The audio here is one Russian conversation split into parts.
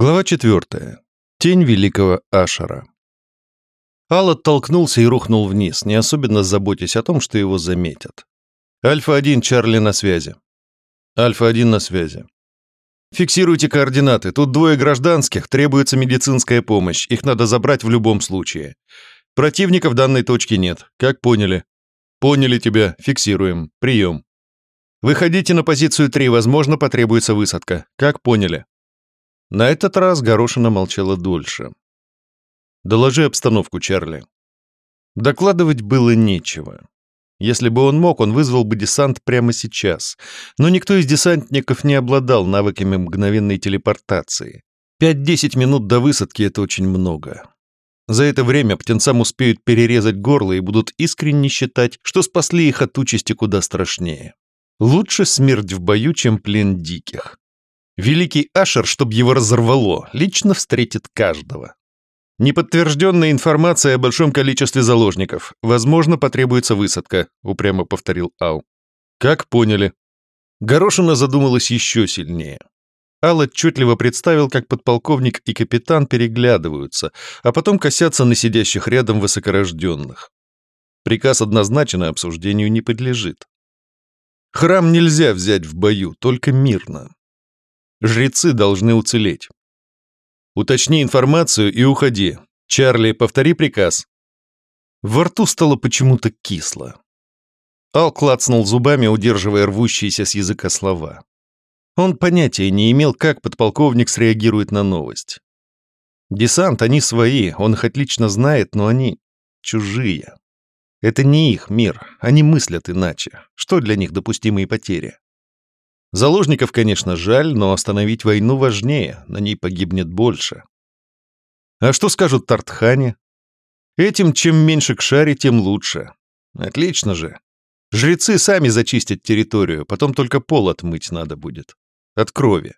Глава четвертая. Тень великого Ашера. Ал оттолкнулся и рухнул вниз, не особенно заботясь о том, что его заметят. Альфа-1, Чарли на связи. Альфа-1 на связи. Фиксируйте координаты. Тут двое гражданских, требуется медицинская помощь. Их надо забрать в любом случае. Противника в данной точке нет. Как поняли? Поняли тебя. Фиксируем. Прием. Выходите на позицию 3, возможно, потребуется высадка. Как поняли? На этот раз Горошина молчала дольше. «Доложи обстановку, Чарли». Докладывать было нечего. Если бы он мог, он вызвал бы десант прямо сейчас. Но никто из десантников не обладал навыками мгновенной телепортации. 5-10 минут до высадки — это очень много. За это время птенцам успеют перерезать горло и будут искренне считать, что спасли их от участи куда страшнее. Лучше смерть в бою, чем плен диких. Великий Ашер, чтобы его разорвало, лично встретит каждого. Неподтвержденная информация о большом количестве заложников. Возможно, потребуется высадка, упрямо повторил Ал. Как поняли. Горошина задумалась еще сильнее. Ал отчетливо представил, как подполковник и капитан переглядываются, а потом косятся на сидящих рядом высокорожденных. Приказ однозначно обсуждению не подлежит. Храм нельзя взять в бою, только мирно. Жрецы должны уцелеть. Уточни информацию и уходи. Чарли, повтори приказ. Во рту стало почему-то кисло. Ал клацнул зубами, удерживая рвущиеся с языка слова. Он понятия не имел, как подполковник среагирует на новость. Десант, они свои, он их отлично знает, но они чужие. Это не их мир, они мыслят иначе. Что для них допустимые потери? Заложников, конечно, жаль, но остановить войну важнее, на ней погибнет больше. А что скажут Тартхани? Этим чем меньше к шаре, тем лучше. Отлично же. Жрецы сами зачистят территорию, потом только пол отмыть надо будет. От крови.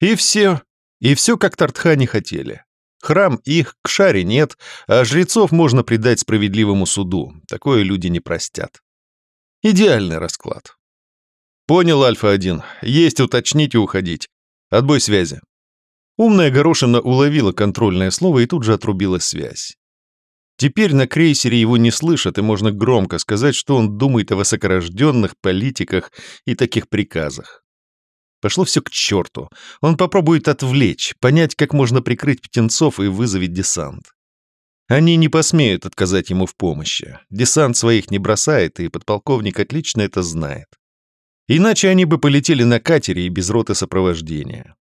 И все. И все, как Тартхани хотели. Храм их, к шаре нет, а жрецов можно предать справедливому суду. Такое люди не простят. Идеальный расклад. «Понял, Альфа-1. Есть уточнить и уходить. Отбой связи». Умная горошина уловила контрольное слово и тут же отрубила связь. Теперь на крейсере его не слышат, и можно громко сказать, что он думает о высокорожденных политиках и таких приказах. Пошло все к черту. Он попробует отвлечь, понять, как можно прикрыть птенцов и вызовет десант. Они не посмеют отказать ему в помощи. Десант своих не бросает, и подполковник отлично это знает. Иначе они бы полетели на катере и без роты сопровождения.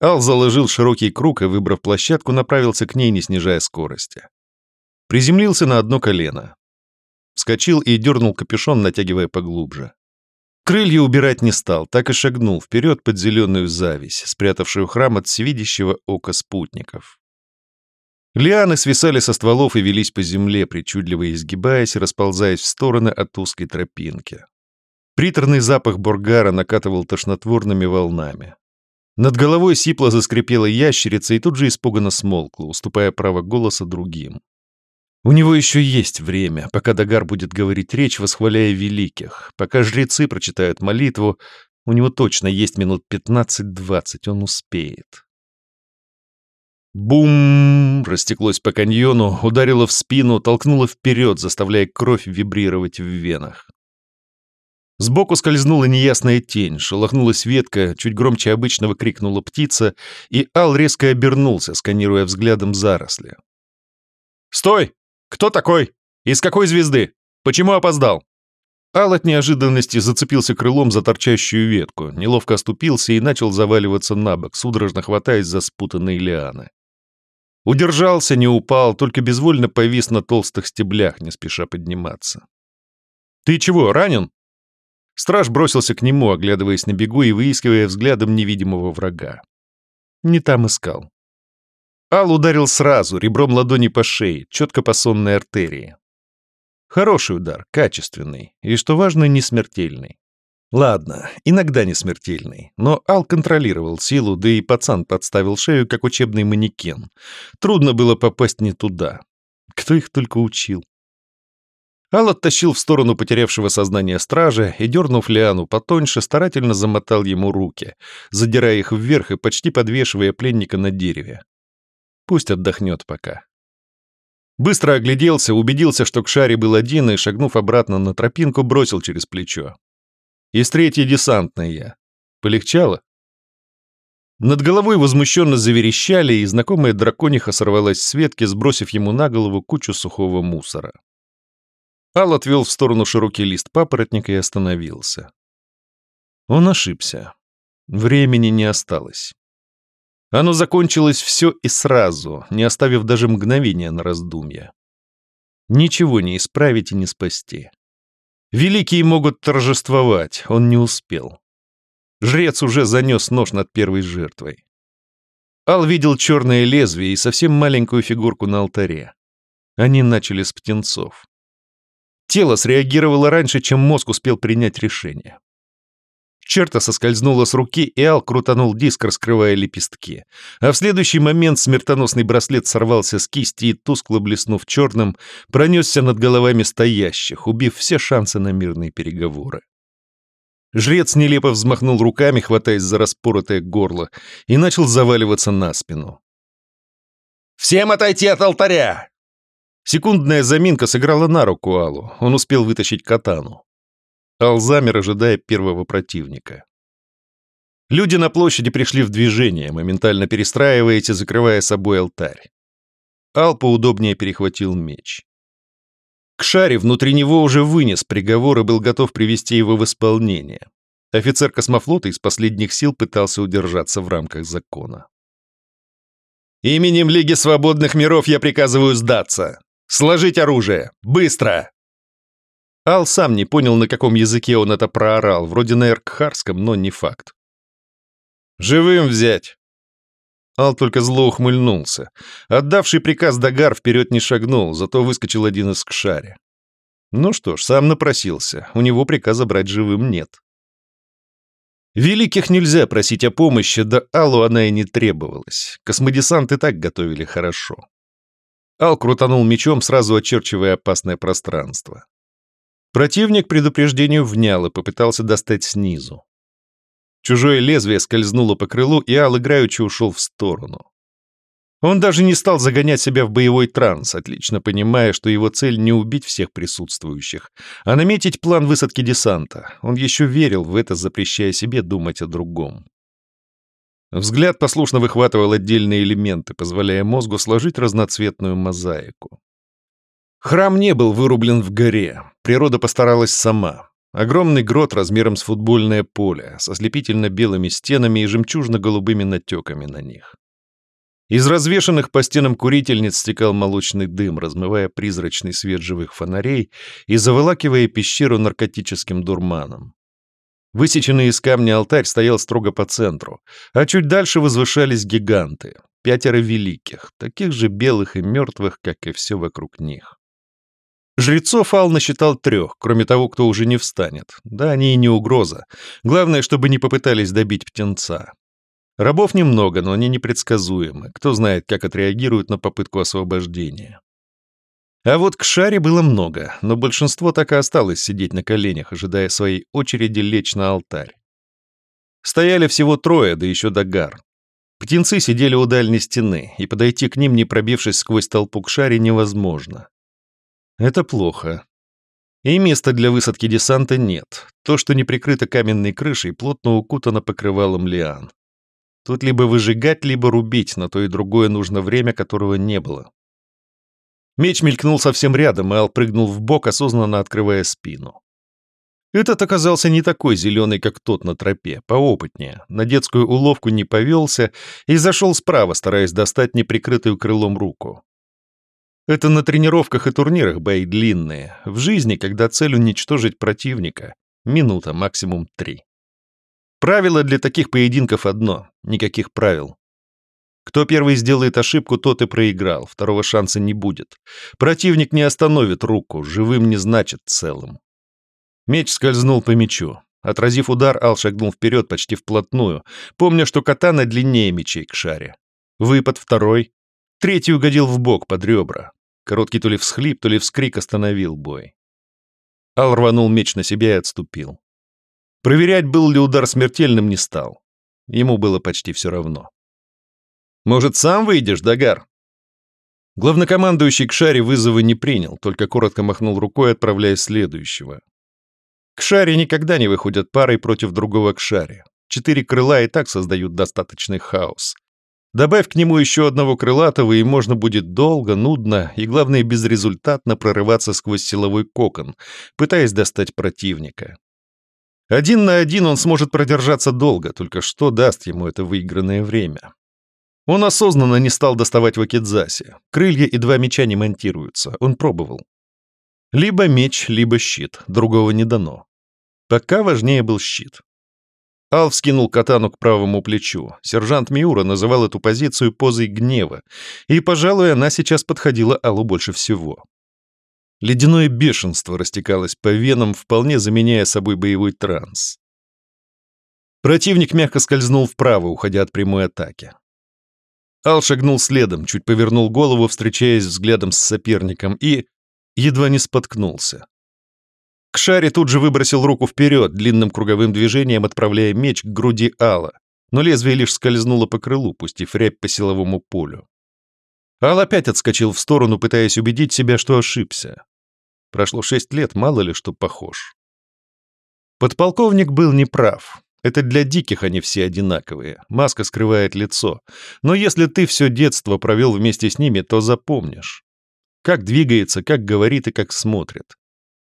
Ал заложил широкий круг и, выбрав площадку, направился к ней, не снижая скорости. Приземлился на одно колено. Вскочил и дернул капюшон, натягивая поглубже. Крылья убирать не стал, так и шагнул вперед под зеленую зависть, спрятавшую храм от всевидящего ока спутников. Лианы свисали со стволов и велись по земле, причудливо изгибаясь и расползаясь в стороны от узкой тропинки. Приторный запах бургара накатывал тошнотворными волнами. Над головой сипло заскрипела ящерица и тут же испуганно смолкла, уступая право голоса другим. У него еще есть время, пока Дагар будет говорить речь, восхваляя великих. Пока жрецы прочитают молитву, у него точно есть минут 15-20, он успеет. Бум! Растеклось по каньону, ударило в спину, толкнуло вперед, заставляя кровь вибрировать в венах. Сбоку скользнула неясная тень, шелохнулась ветка, чуть громче обычного крикнула птица, и Ал резко обернулся, сканируя взглядом заросли. «Стой! Кто такой? Из какой звезды? Почему опоздал?» Ал от неожиданности зацепился крылом за торчащую ветку, неловко оступился и начал заваливаться на бок, судорожно хватаясь за спутанные лианы. Удержался, не упал, только безвольно повис на толстых стеблях, не спеша подниматься. «Ты чего, ранен?» Страж бросился к нему, оглядываясь на бегу и выискивая взглядом невидимого врага. Не там искал. Ал ударил сразу, ребром ладони по шее, четко по сонной артерии. Хороший удар, качественный, и, что важно, не смертельный. Ладно, иногда не смертельный, но Ал контролировал силу, да и пацан подставил шею, как учебный манекен. Трудно было попасть не туда. Кто их только учил. Ал оттащил в сторону потерявшего сознание стража и, дернув Лиану потоньше, старательно замотал ему руки, задирая их вверх и почти подвешивая пленника на дереве. Пусть отдохнет пока. Быстро огляделся, убедился, что к шаре был один, и, шагнув обратно на тропинку, бросил через плечо. Из третьей десантной я. Полегчало? Над головой возмущенно заверещали, и знакомая дракониха сорвалась с ветки, сбросив ему на голову кучу сухого мусора. Ал отвел в сторону широкий лист папоротника и остановился. Он ошибся. Времени не осталось. Оно закончилось все и сразу, не оставив даже мгновения на раздумье. Ничего не исправить и не спасти. Великие могут торжествовать, он не успел. Жрец уже занес нож над первой жертвой. Ал видел черное лезвие и совсем маленькую фигурку на алтаре. Они начали с птенцов. Тело среагировало раньше, чем мозг успел принять решение. Черта соскользнула с руки, и Ал крутанул диск, раскрывая лепестки. А в следующий момент смертоносный браслет сорвался с кисти и, тускло блеснув черным, пронесся над головами стоящих, убив все шансы на мирные переговоры. Жрец нелепо взмахнул руками, хватаясь за распоротое горло, и начал заваливаться на спину. «Всем отойти от алтаря!» Секундная заминка сыграла на руку Аллу. Он успел вытащить катану. Ал замер, ожидая первого противника. Люди на площади пришли в движение, моментально перестраиваясь и закрывая собой алтарь. Ал поудобнее перехватил меч. Кшари внутри него уже вынес приговор и был готов привести его в исполнение. Офицер космофлота из последних сил пытался удержаться в рамках закона. «Именем Лиги Свободных Миров я приказываю сдаться! Сложить оружие! Быстро!» Ал сам не понял, на каком языке он это проорал, вроде на эркхарском, но не факт. «Живым взять!» Ал только зло ухмыльнулся. Отдавший приказ Дагар вперед не шагнул, зато выскочил один из кшари. Ну что ж, сам напросился, у него приказа брать живым нет. Великих нельзя просить о помощи, да Аллу она и не требовалась. Космодесант и так готовили хорошо. Ал крутанул мечом, сразу очерчивая опасное пространство. Противник предупреждению внял и попытался достать снизу. Чужое лезвие скользнуло по крылу, и Ал играючи ушел в сторону. Он даже не стал загонять себя в боевой транс, отлично понимая, что его цель не убить всех присутствующих, а наметить план высадки десанта. Он еще верил в это, запрещая себе думать о другом. Взгляд послушно выхватывал отдельные элементы, позволяя мозгу сложить разноцветную мозаику. Храм не был вырублен в горе. Природа постаралась сама. Огромный грот размером с футбольное поле, со слепительно-белыми стенами и жемчужно-голубыми натеками на них. Из развешанных по стенам курительниц стекал молочный дым, размывая призрачный свет живых фонарей и заволакивая пещеру наркотическим дурманом. Высеченный из камня алтарь стоял строго по центру, а чуть дальше возвышались гиганты, пятеро великих, таких же белых и мертвых, как и все вокруг них. Жрецов Ал насчитал трех, кроме того, кто уже не встанет. Да, они и не угроза. Главное, чтобы не попытались добить птенца. Рабов немного, но они непредсказуемы. Кто знает, как отреагируют на попытку освобождения. А вот к шаре было много, но большинство так и осталось сидеть на коленях, ожидая своей очереди лечь на алтарь. Стояли всего трое, да еще Дагар. Птенцы сидели у дальней стены, и подойти к ним, не пробившись сквозь толпу к шаре, невозможно. Это плохо. И места для высадки десанта нет. То, что не прикрыто каменной крышей, плотно укутано покрывалом лиан. Тут либо выжигать, либо рубить, на то и другое нужно время, которого не было. Меч мелькнул совсем рядом, и Ал прыгнул в бок, осознанно открывая спину. Этот оказался не такой зеленый, как тот на тропе, поопытнее, на детскую уловку не повелся и зашел справа, стараясь достать неприкрытую крылом руку. Это на тренировках и турнирах бои длинные. В жизни, когда цель уничтожить противника, минута, максимум три. Правило для таких поединков одно — никаких правил. Кто первый сделает ошибку, тот и проиграл, второго шанса не будет. Противник не остановит руку, живым не значит целым. Меч скользнул по мечу. Отразив удар, Ал шагнул вперед почти вплотную, помня, что катана длиннее мечей к шаре. Выпад второй. Третий угодил в бок под ребра. Короткий то ли всхлип, то ли вскрик остановил бой. Ал рванул меч на себя и отступил. Проверять, был ли удар смертельным, не стал. Ему было почти все равно. «Может, сам выйдешь, Дагар?» Главнокомандующий к шаре вызова не принял, только коротко махнул рукой, отправляя следующего. К шаре никогда не выходят парой против другого к шаре. Четыре крыла и так создают достаточный хаос. Добавь к нему еще одного крылатого, и можно будет долго, нудно и, главное, безрезультатно прорываться сквозь силовой кокон, пытаясь достать противника. Один на один он сможет продержаться долго, только что даст ему это выигранное время? Он осознанно не стал доставать вакидзаси. Крылья и два меча не монтируются, он пробовал. Либо меч, либо щит, другого не дано. Пока важнее был щит. Ал вскинул катану к правому плечу. Сержант Миура называл эту позицию позой гнева, и, пожалуй, она сейчас подходила Аллу больше всего. Ледяное бешенство растекалось по венам, вполне заменяя собой боевой транс. Противник мягко скользнул вправо, уходя от прямой атаки. Ал шагнул следом, чуть повернул голову, встречаясь взглядом с соперником, и едва не споткнулся. Кшари тут же выбросил руку вперед, длинным круговым движением отправляя меч к груди Алла, но лезвие лишь скользнуло по крылу, пустив рябь по силовому полю. Ал опять отскочил в сторону, пытаясь убедить себя, что ошибся. Прошло шесть лет, мало ли что похож. Подполковник был неправ. Это для диких они все одинаковые. Маска скрывает лицо. Но если ты все детство провел вместе с ними, то запомнишь. Как двигается, как говорит и как смотрит.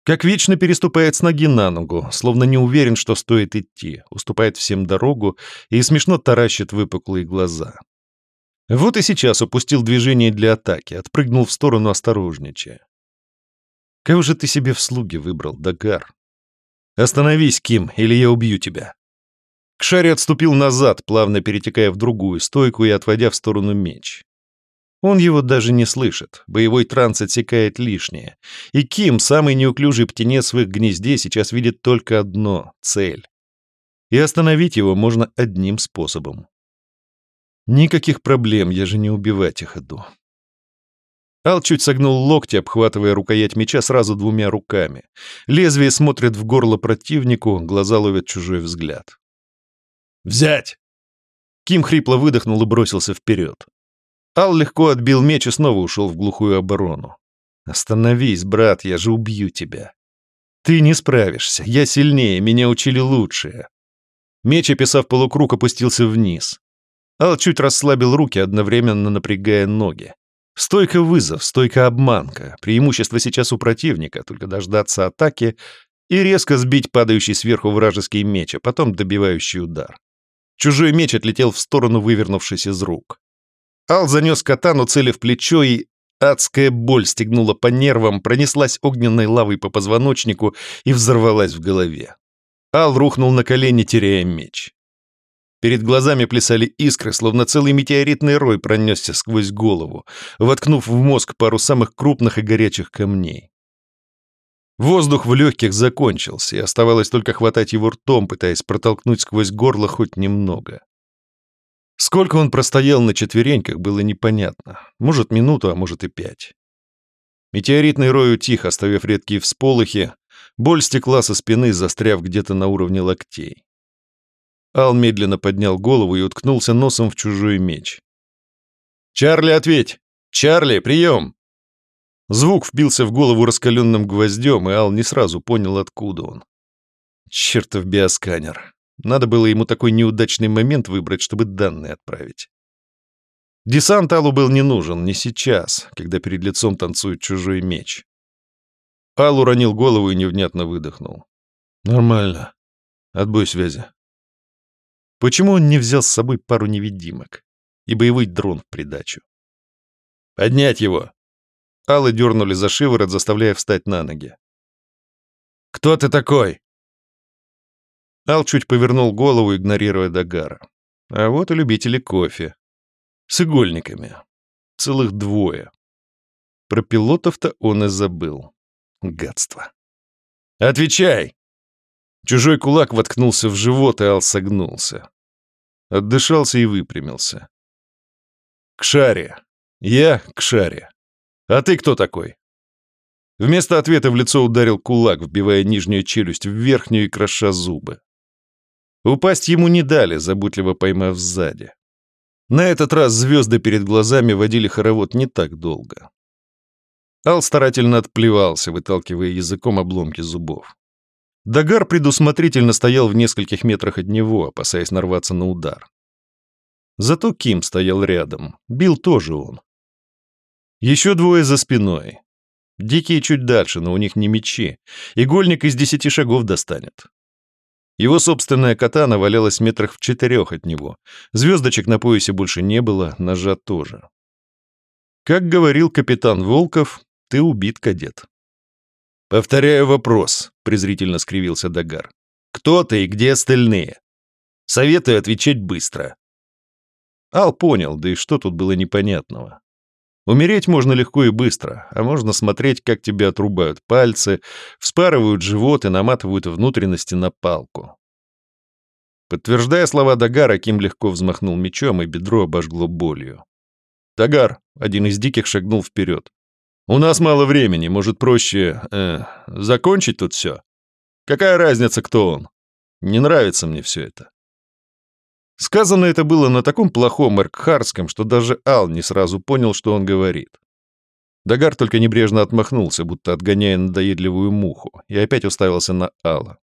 Как вечно переступает с ноги на ногу, словно не уверен, что стоит идти, уступает всем дорогу и смешно таращит выпуклые глаза. Вот и сейчас упустил движение для атаки, отпрыгнул в сторону осторожничая. Кого же ты себе в слуги выбрал, Дагар? Остановись, Ким, или я убью тебя. Кшари отступил назад, плавно перетекая в другую стойку и отводя в сторону меч. Он его даже не слышит, боевой транс отсекает лишнее. И Ким, самый неуклюжий птенец в их гнезде, сейчас видит только одно — цель. И остановить его можно одним способом. Никаких проблем, я же не убивать их иду. Ал чуть согнул локти, обхватывая рукоять меча сразу двумя руками. Лезвие смотрит в горло противнику, глаза ловят чужой взгляд. «Взять!» Ким хрипло выдохнул и бросился вперед. Ал легко отбил меч и снова ушел в глухую оборону. «Остановись, брат, я же убью тебя». «Ты не справишься, я сильнее, меня учили лучшие». Меч, описав полукруг, опустился вниз. Ал чуть расслабил руки, одновременно напрягая ноги. Стойка вызов, стойка обманка. Преимущество сейчас у противника, только дождаться атаки и резко сбить падающий сверху вражеский меч, а потом добивающий удар. Чужой меч отлетел в сторону, вывернувшись из рук. Ал занес катану, цели в плечо, и адская боль стегнула по нервам, пронеслась огненной лавой по позвоночнику и взорвалась в голове. Ал рухнул на колени, теряя меч. Перед глазами плясали искры, словно целый метеоритный рой пронесся сквозь голову, воткнув в мозг пару самых крупных и горячих камней. Воздух в легких закончился, и оставалось только хватать его ртом, пытаясь протолкнуть сквозь горло хоть немного. Сколько он простоял на четвереньках, было непонятно. Может, минуту, а может и пять. Метеоритный рой утих, оставив редкие всполохи. Боль стекла со спины, застряв где-то на уровне локтей. Ал медленно поднял голову и уткнулся носом в чужой меч. «Чарли, ответь! Чарли, прием!» Звук впился в голову раскаленным гвоздем, и Ал не сразу понял, откуда он. Чертов биосканер. Надо было ему такой неудачный момент выбрать, чтобы данные отправить. Десант Аллу был не нужен, не сейчас, когда перед лицом танцует чужой меч. Ал уронил голову и невнятно выдохнул. «Нормально. Отбой связи». Почему он не взял с собой пару невидимок и боевой дрон в придачу? «Поднять его!» Аллы дернули за шиворот, заставляя встать на ноги. «Кто ты такой?» Ал чуть повернул голову, игнорируя Дагара. А вот и любители кофе. С игольниками. Целых двое. Про пилотов-то он и забыл. Гадство. «Отвечай!» Чужой кулак воткнулся в живот, и Ал согнулся. Отдышался и выпрямился. «К шаре. Я к шаре. А ты кто такой?» Вместо ответа в лицо ударил кулак, вбивая нижнюю челюсть в верхнюю и кроша зубы. Упасть ему не дали, заботливо поймав сзади. На этот раз звезды перед глазами водили хоровод не так долго. Ал старательно отплевался, выталкивая языком обломки зубов. Дагар предусмотрительно стоял в нескольких метрах от него, опасаясь нарваться на удар. Зато Ким стоял рядом. Бил тоже он. Еще двое за спиной. Дикие чуть дальше, но у них не мечи. Игольник из десяти шагов достанет. Его собственная катана валялась метрах в четырех от него. Звездочек на поясе больше не было, ножа тоже. Как говорил капитан Волков, ты убит, кадет. Повторяю вопрос, презрительно скривился Дагар. Кто ты и где остальные? Советую отвечать быстро. Ал понял, да и что тут было непонятного. Умереть можно легко и быстро, а можно смотреть, как тебе отрубают пальцы, вспарывают живот и наматывают внутренности на палку. Подтверждая слова Дагара, Ким легко взмахнул мечом, и бедро обожгло болью. «Дагар!» — один из диких шагнул вперед. У нас мало времени, может, проще э, закончить тут все? Какая разница, кто он? Не нравится мне все это. Сказано это было на таком плохом эркхарском, что даже Ал не сразу понял, что он говорит. Дагар только небрежно отмахнулся, будто отгоняя надоедливую муху, и опять уставился на Алла.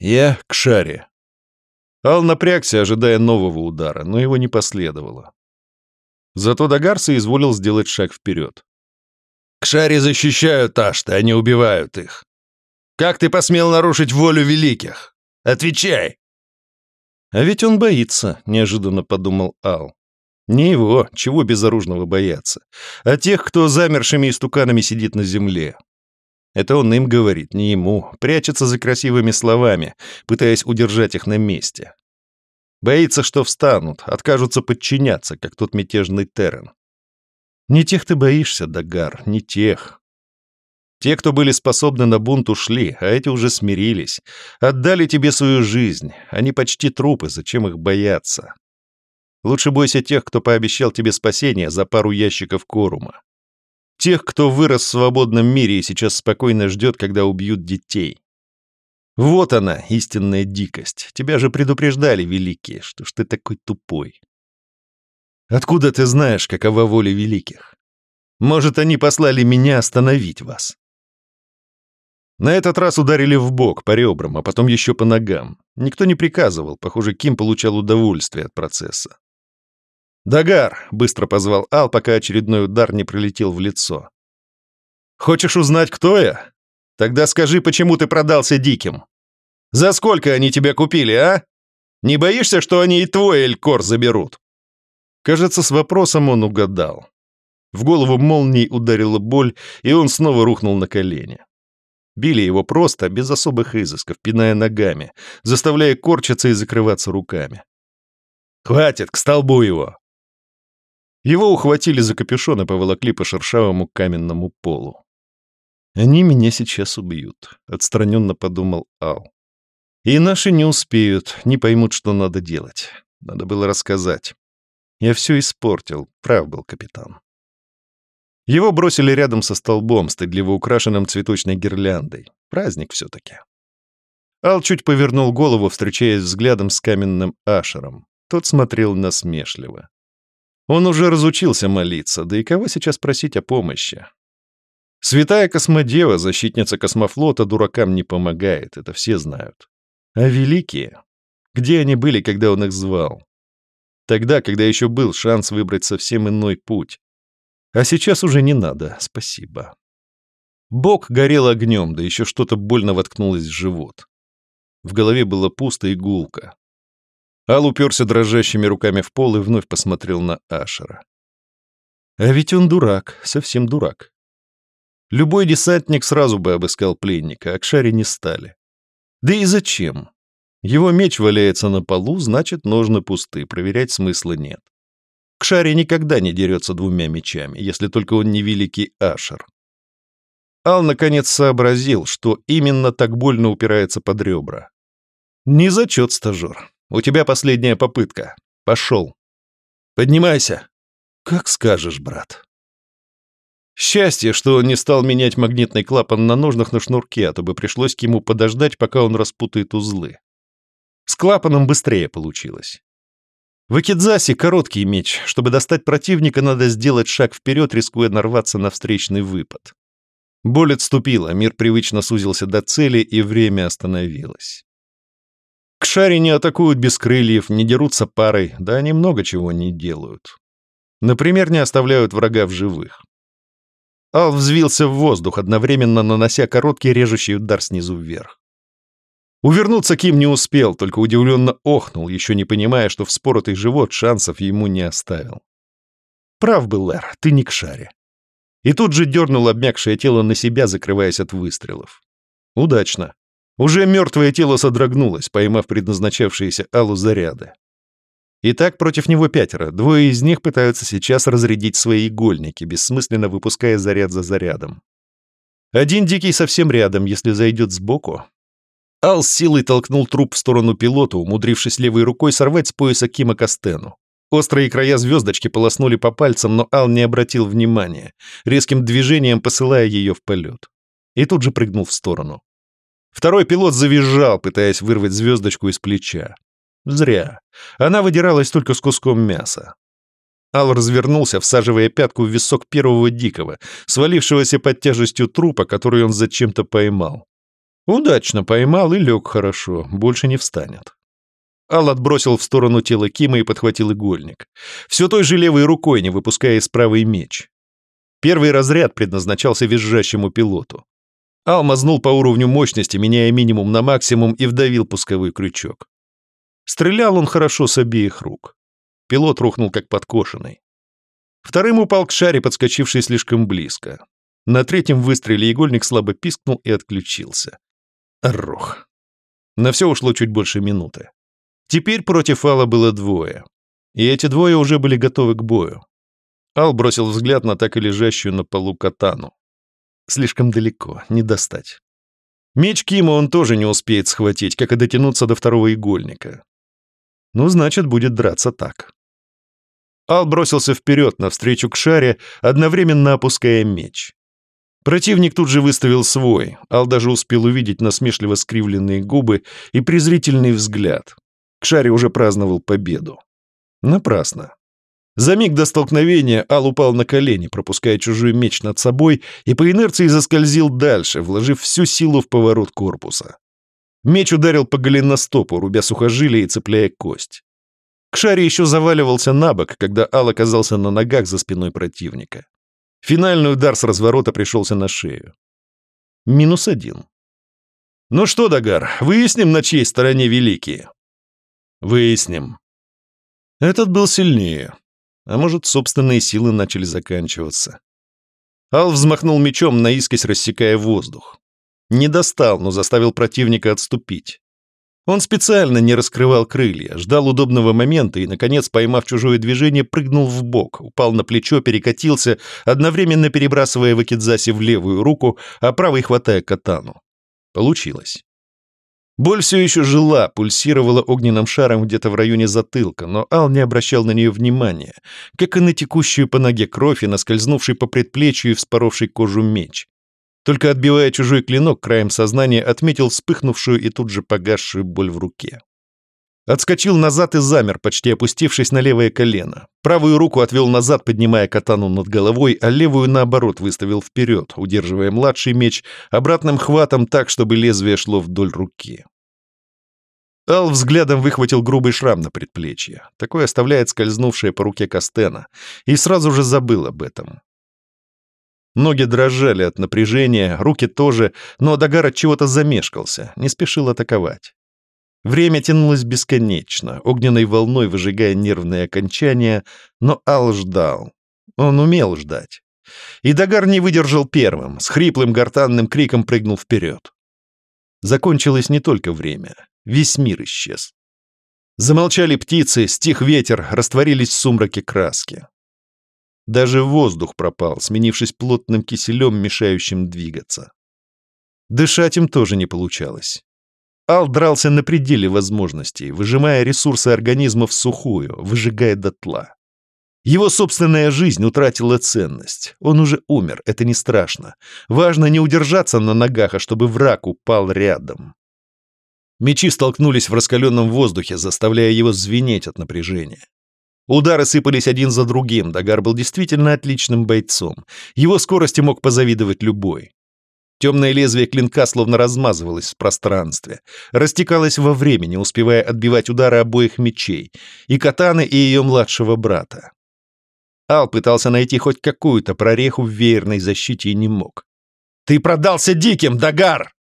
«Я к шаре». Ал напрягся, ожидая нового удара, но его не последовало. Зато Дагар соизволил сделать шаг вперед. К шаре защищают Ашты, не убивают их. Как ты посмел нарушить волю великих? Отвечай!» «А ведь он боится», — неожиданно подумал Ал. «Не его, чего безоружного бояться, а тех, кто замершими истуканами сидит на земле. Это он им говорит, не ему, прячется за красивыми словами, пытаясь удержать их на месте. Боится, что встанут, откажутся подчиняться, как тот мятежный Террен. Не тех ты боишься, Дагар, не тех. Те, кто были способны на бунт, ушли, а эти уже смирились. Отдали тебе свою жизнь. Они почти трупы, зачем их бояться? Лучше бойся тех, кто пообещал тебе спасение за пару ящиков корума. Тех, кто вырос в свободном мире и сейчас спокойно ждет, когда убьют детей. Вот она, истинная дикость. Тебя же предупреждали, великие, что ж ты такой тупой. Откуда ты знаешь, какова воля великих? Может, они послали меня остановить вас?» На этот раз ударили в бок, по ребрам, а потом еще по ногам. Никто не приказывал, похоже, Ким получал удовольствие от процесса. «Дагар!» — быстро позвал Ал, пока очередной удар не прилетел в лицо. «Хочешь узнать, кто я? Тогда скажи, почему ты продался диким? За сколько они тебя купили, а? Не боишься, что они и твой Элькор заберут?» Кажется, с вопросом он угадал. В голову молнией ударила боль, и он снова рухнул на колени. Били его просто, без особых изысков, пиная ногами, заставляя корчиться и закрываться руками. «Хватит, к столбу его!» Его ухватили за капюшон и поволокли по шершавому каменному полу. «Они меня сейчас убьют», — отстраненно подумал Ал. «И наши не успеют, не поймут, что надо делать. Надо было рассказать. Я все испортил, прав был капитан. Его бросили рядом со столбом, стыдливо украшенным цветочной гирляндой. Праздник все-таки. Ал чуть повернул голову, встречаясь взглядом с каменным Ашером. Тот смотрел насмешливо. Он уже разучился молиться, да и кого сейчас просить о помощи? Святая Космодева, защитница космофлота, дуракам не помогает, это все знают. А великие? Где они были, когда он их звал? Тогда, когда еще был шанс выбрать совсем иной путь. А сейчас уже не надо, спасибо. Бок горел огнем, да еще что-то больно воткнулось в живот. В голове было пусто и гулко. Ал уперся дрожащими руками в пол и вновь посмотрел на Ашера. А ведь он дурак, совсем дурак. Любой десантник сразу бы обыскал пленника, а к шаре не стали. Да и зачем? Его меч валяется на полу, значит, ножны пусты, проверять смысла нет. К шаре никогда не дерется двумя мечами, если только он не великий Ашер. Ал наконец сообразил, что именно так больно упирается под ребра. «Не зачет, стажер. У тебя последняя попытка. Пошел. Поднимайся. Как скажешь, брат». Счастье, что он не стал менять магнитный клапан на ножнах на шнурке, а то бы пришлось к ему подождать, пока он распутает узлы. С клапаном быстрее получилось. В Акидзасе короткий меч. Чтобы достать противника, надо сделать шаг вперед, рискуя нарваться на встречный выпад. Боль отступила, мир привычно сузился до цели, и время остановилось. К шаре не атакуют без крыльев, не дерутся парой, да они много чего не делают. Например, не оставляют врага в живых. Ал взвился в воздух, одновременно нанося короткий режущий удар снизу вверх. Увернуться Ким не успел, только удивленно охнул, еще не понимая, что вспоротый живот шансов ему не оставил. Прав был Лэр, ты не к шаре. И тут же дернул обмякшее тело на себя, закрываясь от выстрелов. Удачно. Уже мертвое тело содрогнулось, поймав предназначавшиеся Аллу заряды. Итак, против него пятеро. Двое из них пытаются сейчас разрядить свои игольники, бессмысленно выпуская заряд за зарядом. Один дикий совсем рядом, если зайдет сбоку. Ал силой толкнул труп в сторону пилота, умудрившись левой рукой сорвать с пояса Кима Кастену. Острые края звездочки полоснули по пальцам, но Ал не обратил внимания, резким движением посылая ее в полет. И тут же прыгнул в сторону. Второй пилот завизжал, пытаясь вырвать звездочку из плеча. Зря. Она выдиралась только с куском мяса. Ал развернулся, всаживая пятку в висок первого дикого, свалившегося под тяжестью трупа, который он зачем-то поймал. Удачно поймал и лег хорошо, больше не встанет. Ал отбросил в сторону тело Кима и подхватил игольник. Все той же левой рукой, не выпуская из правой меч. Первый разряд предназначался визжащему пилоту. Ал мазнул по уровню мощности, меняя минимум на максимум, и вдавил пусковой крючок. Стрелял он хорошо с обеих рук. Пилот рухнул как подкошенный. Вторым упал к шаре, подскочивший слишком близко. На третьем выстреле игольник слабо пискнул и отключился. Рох. На все ушло чуть больше минуты. Теперь против Алла было двое. И эти двое уже были готовы к бою. Ал бросил взгляд на так и лежащую на полу катану. Слишком далеко, не достать. Меч Кима он тоже не успеет схватить, как и дотянуться до второго игольника. Ну, значит, будет драться так. Ал бросился вперед, навстречу к шаре, одновременно опуская меч. Противник тут же выставил свой. Ал даже успел увидеть насмешливо скривленные губы и презрительный взгляд. К шаре уже праздновал победу. Напрасно. За миг до столкновения Ал упал на колени, пропуская чужой меч над собой, и по инерции заскользил дальше, вложив всю силу в поворот корпуса. Меч ударил по голеностопу, рубя сухожилие и цепляя кость. Кшари еще заваливался на бок, когда Ал оказался на ногах за спиной противника. Финальный удар с разворота пришелся на шею. Минус один. «Ну что, Дагар, выясним, на чьей стороне великие?» «Выясним». Этот был сильнее. А может, собственные силы начали заканчиваться. Ал взмахнул мечом, наискось рассекая воздух. Не достал, но заставил противника отступить. Он специально не раскрывал крылья, ждал удобного момента и, наконец, поймав чужое движение, прыгнул в бок, упал на плечо, перекатился, одновременно перебрасывая Вакидзаси в левую руку, а правой хватая катану. Получилось. Боль все еще жила, пульсировала огненным шаром где-то в районе затылка, но Ал не обращал на нее внимания, как и на текущую по ноге кровь и на скользнувший по предплечью и вспоровший кожу меч. Только отбивая чужой клинок, краем сознания отметил вспыхнувшую и тут же погасшую боль в руке. Отскочил назад и замер, почти опустившись на левое колено. Правую руку отвел назад, поднимая катану над головой, а левую, наоборот, выставил вперед, удерживая младший меч обратным хватом так, чтобы лезвие шло вдоль руки. Ал взглядом выхватил грубый шрам на предплечье. Такой оставляет скользнувшая по руке Кастена. И сразу же забыл об этом. Ноги дрожали от напряжения, руки тоже, но Дагар от чего-то замешкался, не спешил атаковать. Время тянулось бесконечно, огненной волной выжигая нервные окончания, но Ал ждал. Он умел ждать. И Дагар не выдержал первым, с хриплым гортанным криком прыгнул вперед. Закончилось не только время, весь мир исчез. Замолчали птицы, стих ветер, растворились в сумраке краски. Даже воздух пропал, сменившись плотным киселем, мешающим двигаться. Дышать им тоже не получалось. Ал дрался на пределе возможностей, выжимая ресурсы организма в сухую, выжигая дотла. Его собственная жизнь утратила ценность. Он уже умер, это не страшно. Важно не удержаться на ногах, а чтобы враг упал рядом. Мечи столкнулись в раскаленном воздухе, заставляя его звенеть от напряжения. Удары сыпались один за другим, Дагар был действительно отличным бойцом. Его скорости мог позавидовать любой. Темное лезвие клинка словно размазывалось в пространстве, растекалось во времени, успевая отбивать удары обоих мечей, и Катаны, и ее младшего брата. Ал пытался найти хоть какую-то прореху в веерной защите и не мог. «Ты продался диким, Дагар!»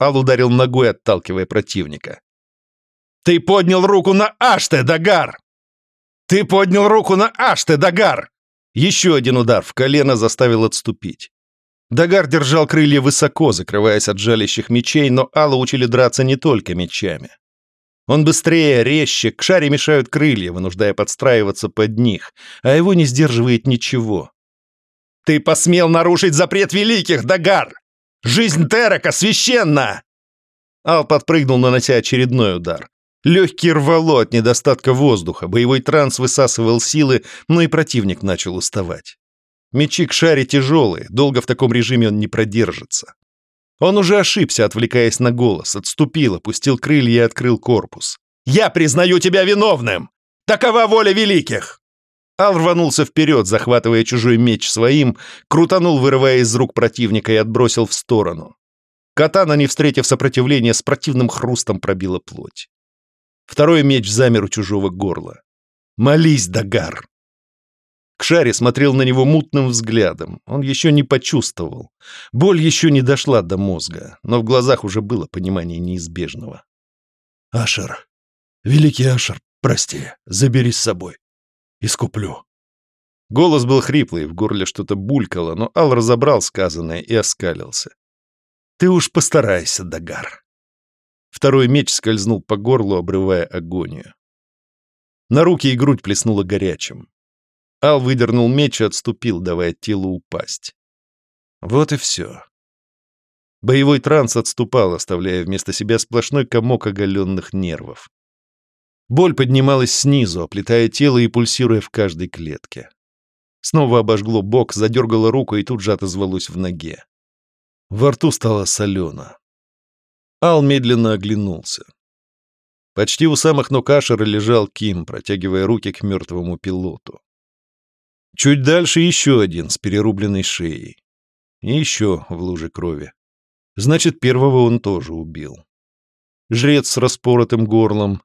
Ал ударил ногой, отталкивая противника. «Ты поднял руку на Аште, Дагар!» «Ты поднял руку на Аште, Дагар!» Еще один удар в колено заставил отступить. Дагар держал крылья высоко, закрываясь от жалящих мечей, но Алла учили драться не только мечами. Он быстрее, резче, к шаре мешают крылья, вынуждая подстраиваться под них, а его не сдерживает ничего. «Ты посмел нарушить запрет великих, Дагар! Жизнь Терека священна!» Ал подпрыгнул, нанося очередной удар. Легкий рвало от недостатка воздуха, боевой транс высасывал силы, но и противник начал уставать. Мечи к шаре тяжелые, долго в таком режиме он не продержится. Он уже ошибся, отвлекаясь на голос, отступил, опустил крылья и открыл корпус. «Я признаю тебя виновным! Такова воля великих!» Ал рванулся вперед, захватывая чужой меч своим, крутанул, вырывая из рук противника и отбросил в сторону. Катана, не встретив сопротивления, с противным хрустом пробила плоть. Второй меч замер у чужого горла. «Молись, Дагар!» Кшари смотрел на него мутным взглядом. Он еще не почувствовал. Боль еще не дошла до мозга, но в глазах уже было понимание неизбежного. «Ашер, великий Ашер, прости, забери с собой. Искуплю». Голос был хриплый, в горле что-то булькало, но Ал разобрал сказанное и оскалился. «Ты уж постарайся, Дагар». Второй меч скользнул по горлу, обрывая агонию. На руки и грудь плеснуло горячим. Ал выдернул меч и отступил, давая телу упасть. Вот и все. Боевой транс отступал, оставляя вместо себя сплошной комок оголенных нервов. Боль поднималась снизу, оплетая тело и пульсируя в каждой клетке. Снова обожгло бок, задергало руку и тут же отозвалось в ноге. Во рту стало солено. Ал медленно оглянулся. Почти у самых ног Ашера лежал Ким, протягивая руки к мертвому пилоту. Чуть дальше еще один с перерубленной шеей. И еще в луже крови. Значит, первого он тоже убил. Жрец с распоротым горлом.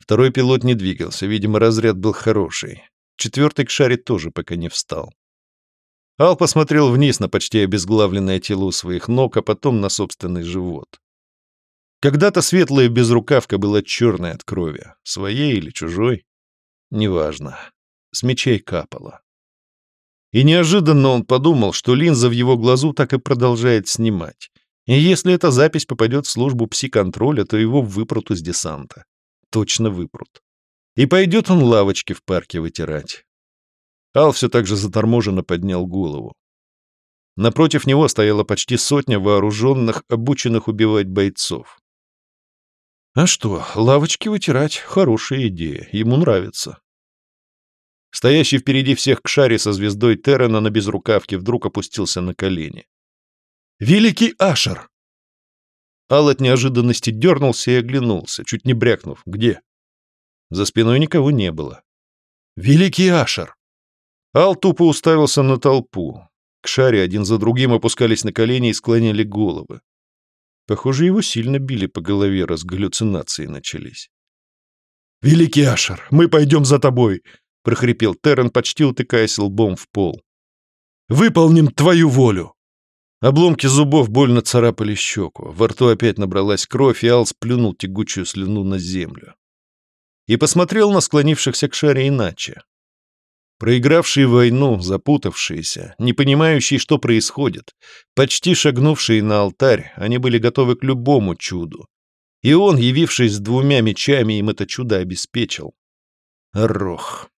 Второй пилот не двигался, видимо, разряд был хороший. Четвертый к шаре тоже пока не встал. Ал посмотрел вниз на почти обезглавленное тело своих ног, а потом на собственный живот. Когда-то светлая безрукавка была черной от крови, своей или чужой. Неважно. С мечей капало. И неожиданно он подумал, что линза в его глазу так и продолжает снимать. И если эта запись попадет в службу пси-контроля, то его выпрут из десанта. Точно выпрут. И пойдет он лавочки в парке вытирать. Ал все так же заторможенно поднял голову. Напротив него стояла почти сотня вооруженных, обученных убивать бойцов. А что, лавочки вытирать — хорошая идея, ему нравится. Стоящий впереди всех к шаре со звездой Террена на безрукавке вдруг опустился на колени. «Великий Ашер!» Ал от неожиданности дернулся и оглянулся, чуть не брякнув. «Где?» За спиной никого не было. «Великий Ашер!» Ал тупо уставился на толпу. К шаре один за другим опускались на колени и склоняли головы. Похоже, его сильно били по голове, раз галлюцинации начались. «Великий Ашер, мы пойдем за тобой!» — прохрипел Террен, почти утыкаясь лбом в пол. «Выполним твою волю!» Обломки зубов больно царапали щеку. Во рту опять набралась кровь, и Ал сплюнул тягучую слюну на землю. И посмотрел на склонившихся к шаре иначе. Проигравшие войну, запутавшиеся, не понимающие, что происходит, почти шагнувшие на алтарь, они были готовы к любому чуду. И он, явившись с двумя мечами, им это чудо обеспечил. Рох.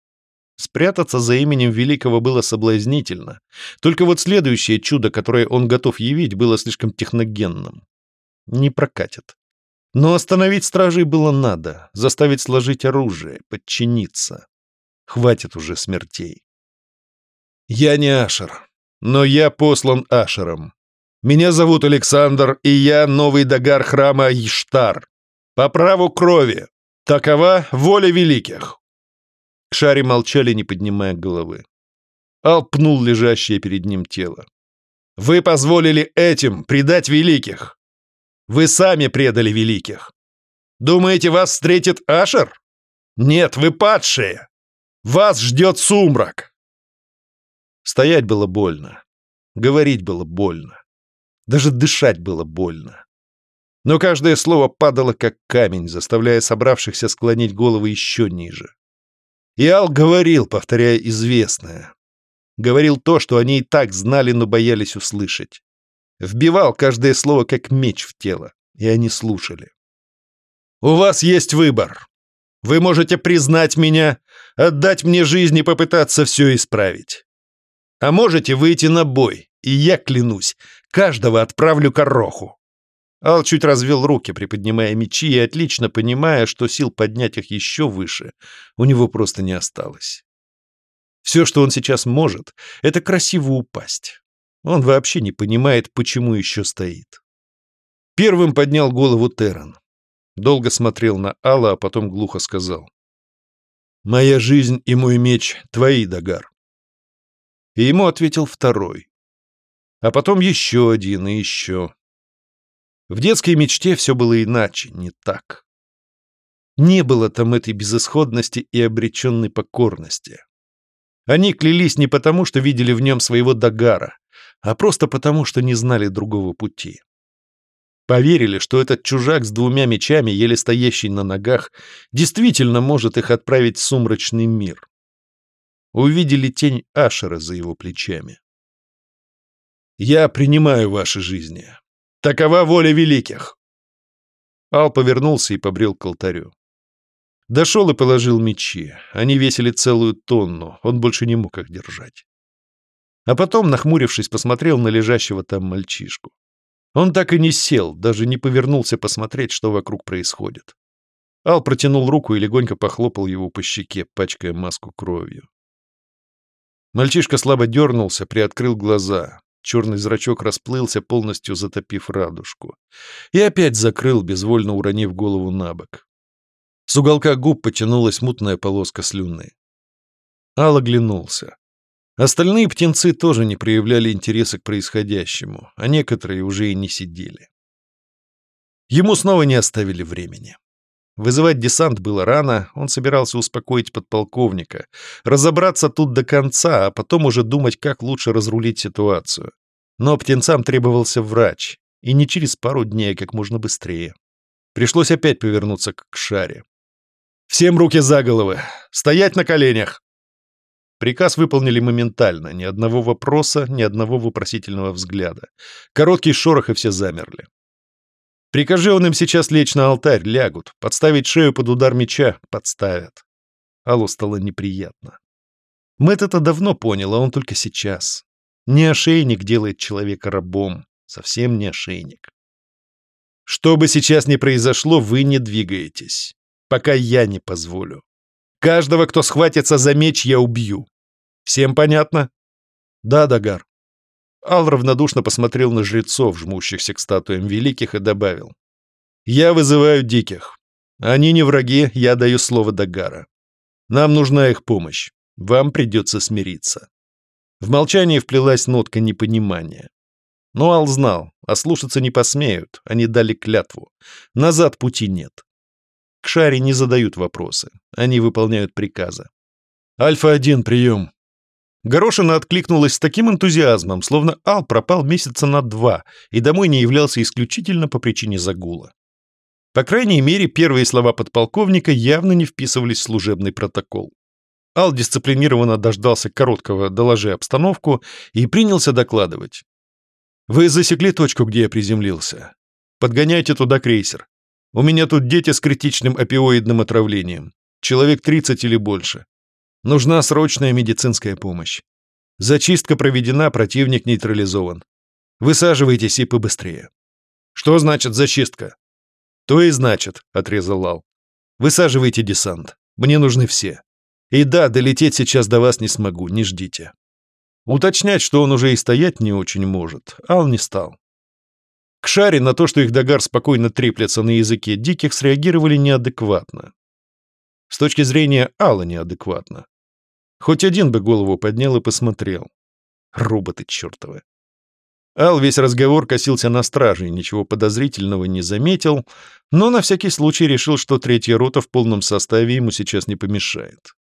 Спрятаться за именем Великого было соблазнительно. Только вот следующее чудо, которое он готов явить, было слишком техногенным. Не прокатит. Но остановить стражей было надо, заставить сложить оружие, подчиниться. Хватит уже смертей. Я не Ашер, но я послан Ашером. Меня зовут Александр, и я новый догар храма Иштар. По праву крови. Такова воля великих. Кшари молчали, не поднимая головы. Ал пнул лежащее перед ним тело. «Вы позволили этим предать великих! Вы сами предали великих! Думаете, вас встретит Ашер? Нет, вы падшие! Вас ждет сумрак!» Стоять было больно. Говорить было больно. Даже дышать было больно. Но каждое слово падало как камень, заставляя собравшихся склонить головы еще ниже. И Ал говорил, повторяя известное. Говорил то, что они и так знали, но боялись услышать. Вбивал каждое слово как меч в тело, и они слушали. «У вас есть выбор. Вы можете признать меня, отдать мне жизнь и попытаться все исправить. А можете выйти на бой, и я клянусь, каждого отправлю к Ороху. Ал чуть развел руки, приподнимая мечи, и отлично понимая, что сил поднять их еще выше у него просто не осталось. Все, что он сейчас может, это красиво упасть. Он вообще не понимает, почему еще стоит. Первым поднял голову Террен. Долго смотрел на Алла, а потом глухо сказал. «Моя жизнь и мой меч — твои, Дагар». И ему ответил второй. А потом еще один и еще. В детской мечте все было иначе, не так. Не было там этой безысходности и обреченной покорности. Они клялись не потому, что видели в нем своего Дагара, а просто потому, что не знали другого пути. Поверили, что этот чужак с двумя мечами, еле стоящий на ногах, действительно может их отправить в сумрачный мир. Увидели тень Ашера за его плечами. Я принимаю ваши жизни. Такова воля великих. Ал повернулся и побрел к алтарю. Дошел и положил мечи. Они весили целую тонну, он больше не мог их держать. А потом, нахмурившись, посмотрел на лежащего там мальчишку. Он так и не сел, даже не повернулся посмотреть, что вокруг происходит. Ал протянул руку и легонько похлопал его по щеке, пачкая маску кровью. Мальчишка слабо дернулся, приоткрыл глаза. Черный зрачок расплылся, полностью затопив радужку. И опять закрыл, безвольно уронив голову на бок. С уголка губ потянулась мутная полоска слюны. Ал оглянулся. Остальные птенцы тоже не проявляли интереса к происходящему, а некоторые уже и не сидели. Ему снова не оставили времени. Вызывать десант было рано, он собирался успокоить подполковника, разобраться тут до конца, а потом уже думать, как лучше разрулить ситуацию. Но птенцам требовался врач, и не через пару дней, а как можно быстрее. Пришлось опять повернуться к шаре. «Всем руки за головы! Стоять на коленях!» Приказ выполнили моментально, ни одного вопроса, ни одного вопросительного взгляда. Короткий шорох, и все замерли. Прикажи он им сейчас лечь на алтарь, лягут. Подставить шею под удар меча — подставят. Аллу стало неприятно. Мэтт это давно понял, а он только сейчас. Не ошейник делает человека рабом. Совсем не ошейник. Что бы сейчас ни произошло, вы не двигаетесь. Пока я не позволю. Каждого, кто схватится за меч, я убью. Всем понятно? Да, Дагар. Ал равнодушно посмотрел на жрецов, жмущихся к статуям великих, и добавил. «Я вызываю диких. Они не враги, я даю слово Дагара. Нам нужна их помощь. Вам придется смириться». В молчании вплелась нотка непонимания. Но Ал знал, а слушаться не посмеют, они дали клятву. Назад пути нет. К Шаре не задают вопросы, они выполняют приказы. «Альфа-1, прием!» Горошина откликнулась с таким энтузиазмом, словно Ал пропал месяца на два и домой не являлся исключительно по причине загула. По крайней мере, первые слова подполковника явно не вписывались в служебный протокол. Ал дисциплинированно дождался короткого «доложи обстановку» и принялся докладывать. «Вы засекли точку, где я приземлился? Подгоняйте туда крейсер. У меня тут дети с критичным опиоидным отравлением. Человек 30 или больше. Нужна срочная медицинская помощь. Зачистка проведена, противник нейтрализован. Высаживайтесь и побыстрее. Что значит зачистка? То и значит, отрезал Лал. Высаживайте десант. Мне нужны все. И да, долететь сейчас до вас не смогу, не ждите. Уточнять, что он уже и стоять не очень может, Ал не стал. К шаре на то, что их догар спокойно треплется на языке диких, среагировали неадекватно. С точки зрения Алла неадекватно. Хоть один бы голову поднял и посмотрел. Роботы чертовы. Ал весь разговор косился на страже и ничего подозрительного не заметил, но на всякий случай решил, что третья рота в полном составе ему сейчас не помешает.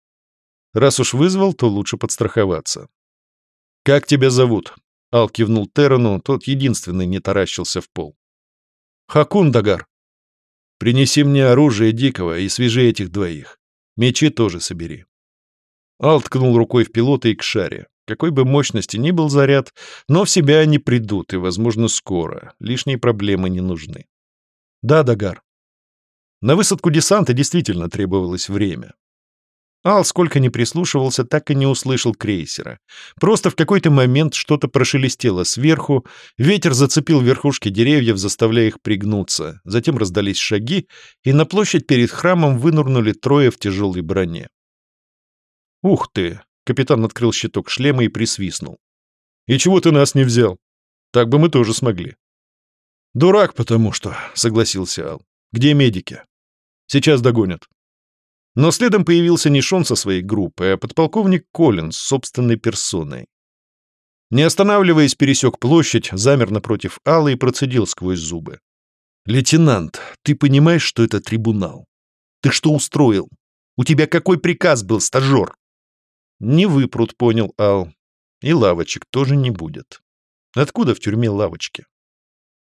Раз уж вызвал, то лучше подстраховаться. «Как тебя зовут?» Ал кивнул Терану, тот единственный не таращился в пол. «Хакун Дагар. Принеси мне оружие дикого и свяжи этих двоих. Мечи тоже собери». Ал ткнул рукой в пилота и к шаре. Какой бы мощности ни был заряд, но в себя они придут, и, возможно, скоро. Лишние проблемы не нужны. Да, Дагар. На высадку десанта действительно требовалось время. Ал, сколько ни прислушивался, так и не услышал крейсера. Просто в какой-то момент что-то прошелестело сверху, ветер зацепил верхушки деревьев, заставляя их пригнуться. Затем раздались шаги, и на площадь перед храмом вынурнули трое в тяжелой броне. «Ух ты!» Капитан открыл щиток шлема и присвистнул. «И чего ты нас не взял? Так бы мы тоже смогли». «Дурак, потому что», — согласился Ал. «Где медики?» «Сейчас догонят». Но следом появился не Шон со своей группой, а подполковник Коллинз с собственной персоной. Не останавливаясь, пересек площадь, замер напротив Аллы и процедил сквозь зубы. «Лейтенант, ты понимаешь, что это трибунал? Ты что устроил? У тебя какой приказ был, стажер?» Не выпрут, понял Ал. И лавочек тоже не будет. Откуда в тюрьме лавочки?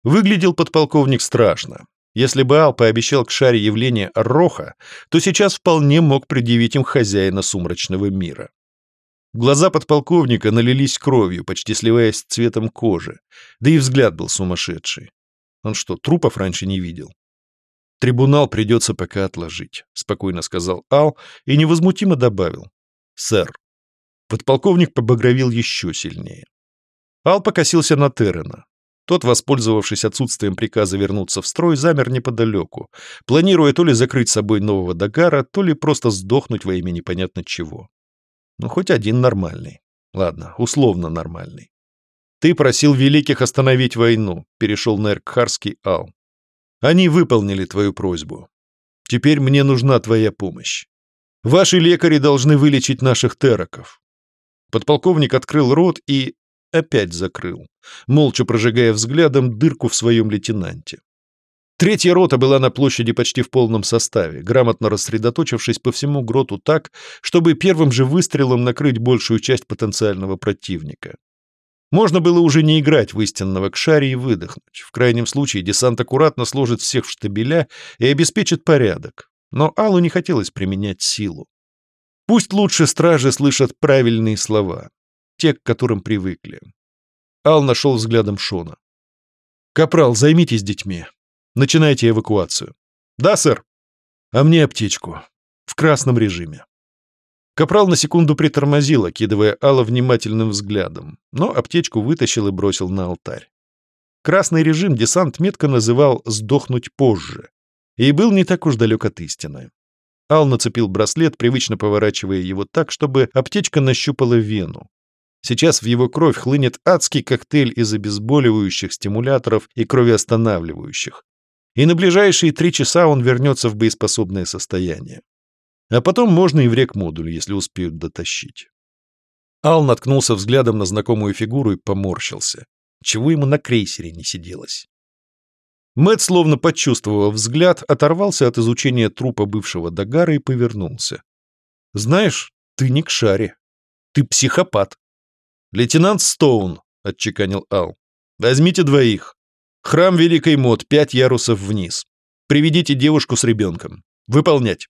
Выглядел подполковник страшно. Если бы Ал пообещал к шаре явление Роха, то сейчас вполне мог предъявить им хозяина сумрачного мира. Глаза подполковника налились кровью, почти сливаясь с цветом кожи, да и взгляд был сумасшедший. Он что, трупов раньше не видел? «Трибунал придется пока отложить», — спокойно сказал Ал и невозмутимо добавил. «Сэр, Подполковник побагровил еще сильнее. Ал покосился на Террена. Тот, воспользовавшись отсутствием приказа вернуться в строй, замер неподалеку, планируя то ли закрыть собой нового Дагара, то ли просто сдохнуть во имя непонятно чего. Ну, хоть один нормальный. Ладно, условно нормальный. «Ты просил великих остановить войну», — перешел на Эркхарский Ал. «Они выполнили твою просьбу. Теперь мне нужна твоя помощь. Ваши лекари должны вылечить наших терраков. Подполковник открыл рот и опять закрыл, молча прожигая взглядом дырку в своем лейтенанте. Третья рота была на площади почти в полном составе, грамотно рассредоточившись по всему гроту так, чтобы первым же выстрелом накрыть большую часть потенциального противника. Можно было уже не играть в истинного к шаре и выдохнуть. В крайнем случае десант аккуратно сложит всех в штабеля и обеспечит порядок. Но Аллу не хотелось применять силу. Пусть лучше стражи слышат правильные слова, те, к которым привыкли. Ал нашел взглядом Шона. «Капрал, займитесь детьми. Начинайте эвакуацию». «Да, сэр». «А мне аптечку. В красном режиме». Капрал на секунду притормозил, окидывая Алла внимательным взглядом, но аптечку вытащил и бросил на алтарь. Красный режим десант метко называл «сдохнуть позже» и был не так уж далек от истины. Ал нацепил браслет, привычно поворачивая его так, чтобы аптечка нащупала вену. Сейчас в его кровь хлынет адский коктейль из обезболивающих, стимуляторов и кровеостанавливающих. И на ближайшие три часа он вернется в боеспособное состояние. А потом можно и в рек-модуль, если успеют дотащить. Ал наткнулся взглядом на знакомую фигуру и поморщился. Чего ему на крейсере не сиделось? Мэт, словно почувствовав взгляд, оторвался от изучения трупа бывшего Дагара и повернулся. «Знаешь, ты не к шаре. Ты психопат». «Лейтенант Стоун», — отчеканил Ал. «Возьмите двоих. Храм Великой Мод, пять ярусов вниз. Приведите девушку с ребенком. Выполнять».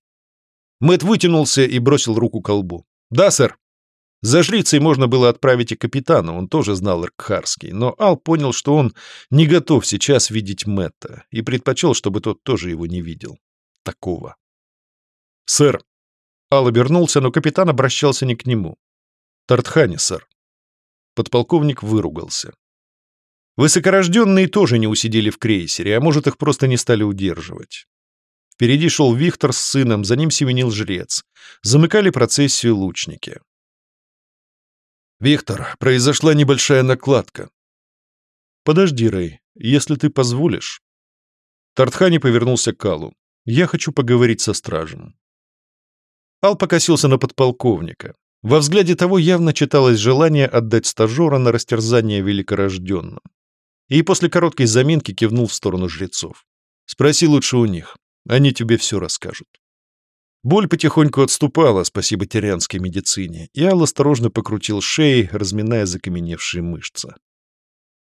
Мэт вытянулся и бросил руку к колбу. «Да, сэр». За жрицей можно было отправить и капитана, он тоже знал Иркхарский, но Ал понял, что он не готов сейчас видеть Мэтта, и предпочел, чтобы тот тоже его не видел. Такого. «Сэр!» Ал обернулся, но капитан обращался не к нему. «Тартхани, сэр». Подполковник выругался. Высокорожденные тоже не усидели в крейсере, а может, их просто не стали удерживать. Впереди шел Виктор с сыном, за ним семенил жрец. Замыкали процессию лучники. «Виктор, произошла небольшая накладка». «Подожди, Рэй, если ты позволишь». Тартхани повернулся к Аллу. «Я хочу поговорить со стражем». Ал покосился на подполковника. Во взгляде того явно читалось желание отдать стажера на растерзание великорожденным. И после короткой заминки кивнул в сторону жрецов. «Спроси лучше у них. Они тебе все расскажут. Боль потихоньку отступала, спасибо терянской медицине, и Ал осторожно покрутил шеей, разминая закаменевшие мышцы.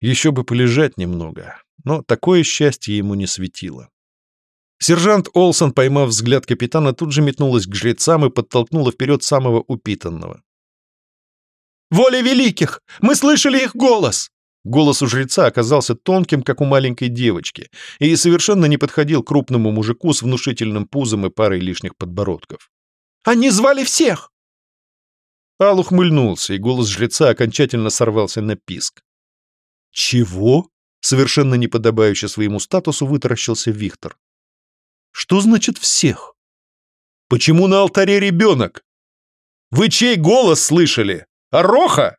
Еще бы полежать немного, но такое счастье ему не светило. Сержант Олсон, поймав взгляд капитана, тут же метнулась к жрецам и подтолкнула вперед самого упитанного. «Воля великих! Мы слышали их голос!» Голос у жреца оказался тонким, как у маленькой девочки, и совершенно не подходил крупному мужику с внушительным пузом и парой лишних подбородков. «Они звали всех!» Ал ухмыльнулся, и голос жреца окончательно сорвался на писк. «Чего?» — совершенно неподобающе своему статусу вытаращился Виктор. «Что значит всех? Почему на алтаре ребенок? Вы чей голос слышали? Ороха?»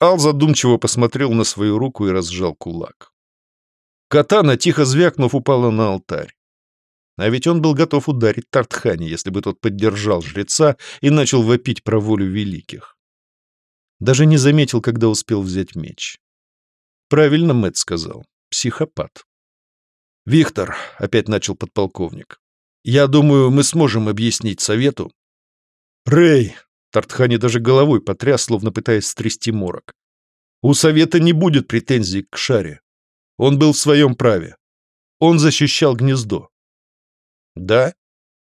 Ал задумчиво посмотрел на свою руку и разжал кулак. Катана, тихо звякнув, упала на алтарь. А ведь он был готов ударить Тартхани, если бы тот поддержал жреца и начал вопить про волю великих. Даже не заметил, когда успел взять меч. Правильно Мэтт сказал. Психопат. «Виктор», — опять начал подполковник, — «я думаю, мы сможем объяснить совету». «Рэй», Тартхани даже головой потряс, словно пытаясь стрясти морок. У Совета не будет претензий к Шаре. Он был в своем праве. Он защищал гнездо. Да?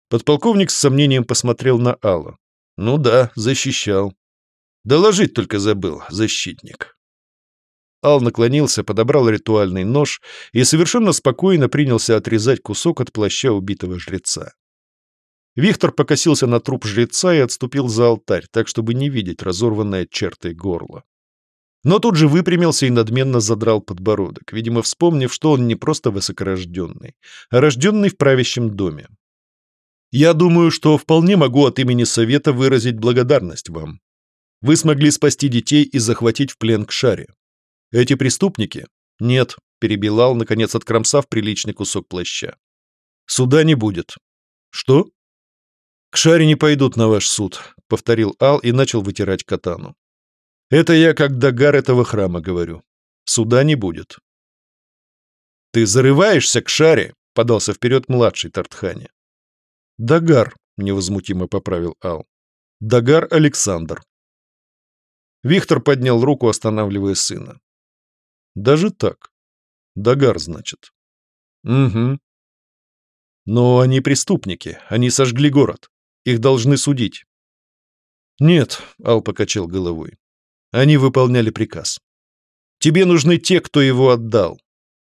Подполковник с сомнением посмотрел на Алла. Ну да, защищал. Доложить только забыл, защитник. Ал наклонился, подобрал ритуальный нож и совершенно спокойно принялся отрезать кусок от плаща убитого жреца. Виктор покосился на труп жреца и отступил за алтарь, так, чтобы не видеть разорванное чертой горло. Но тут же выпрямился и надменно задрал подбородок, видимо, вспомнив, что он не просто высокорожденный, а рожденный в правящем доме. «Я думаю, что вполне могу от имени Совета выразить благодарность вам. Вы смогли спасти детей и захватить в плен к шаре. Эти преступники? Нет», — перебилал, наконец откромсав приличный кусок плаща. «Суда не будет». «Что?» «К шаре не пойдут на ваш суд», — повторил Ал и начал вытирать катану. «Это я как догар этого храма говорю. Суда не будет». «Ты зарываешься к шаре?» — подался вперед младший Тартхани. «Дагар», — невозмутимо поправил Ал. «Дагар Александр». Виктор поднял руку, останавливая сына. «Даже так? Дагар, значит?» «Угу. Но они преступники, они сожгли город. Их должны судить. Нет, Ал покачал головой. Они выполняли приказ. Тебе нужны те, кто его отдал.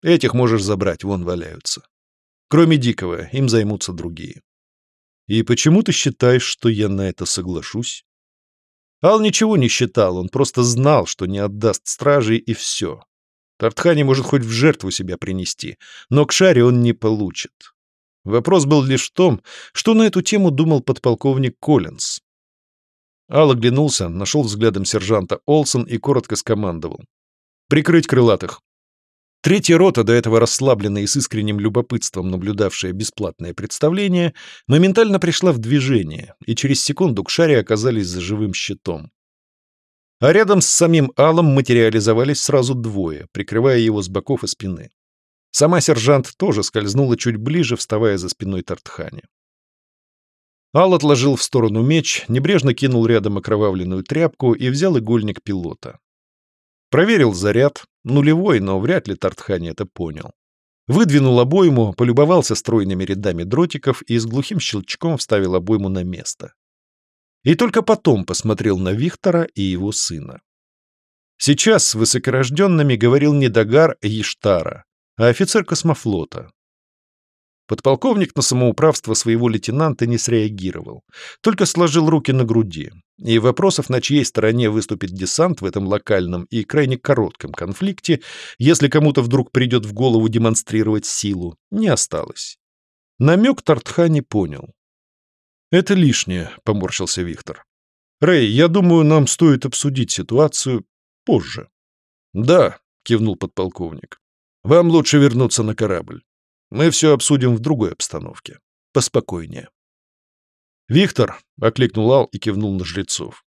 Этих можешь забрать, вон валяются. Кроме Дикого, им займутся другие. И почему ты считаешь, что я на это соглашусь? Ал ничего не считал, он просто знал, что не отдаст стражей и все. Тартхани может хоть в жертву себя принести, но к шаре он не получит. Вопрос был лишь в том, что на эту тему думал подполковник Коллинз. Ал оглянулся, нашел взглядом сержанта Олсон и коротко скомандовал. «Прикрыть крылатых». Третья рота, до этого расслабленная и с искренним любопытством наблюдавшая бесплатное представление, моментально пришла в движение, и через секунду к шаре оказались за живым щитом. А рядом с самим Алом материализовались сразу двое, прикрывая его с боков и спины. Сама сержант тоже скользнула чуть ближе, вставая за спиной Тартхани. Ал отложил в сторону меч, небрежно кинул рядом окровавленную тряпку и взял игольник пилота. Проверил заряд, нулевой, но вряд ли Тартхани это понял. Выдвинул обойму, полюбовался стройными рядами дротиков и с глухим щелчком вставил обойму на место. И только потом посмотрел на Виктора и его сына. Сейчас с высокорожденными говорил не Дагар Ештара, а офицер космофлота. Подполковник на самоуправство своего лейтенанта не среагировал, только сложил руки на груди, и вопросов, на чьей стороне выступит десант в этом локальном и крайне коротком конфликте, если кому-то вдруг придет в голову демонстрировать силу, не осталось. Намек Тартха не понял. «Это лишнее», — поморщился Виктор. «Рэй, я думаю, нам стоит обсудить ситуацию позже». «Да», — кивнул подполковник. «Вам лучше вернуться на корабль. Мы все обсудим в другой обстановке. Поспокойнее». «Виктор», — окликнул Ал и кивнул на жрецов.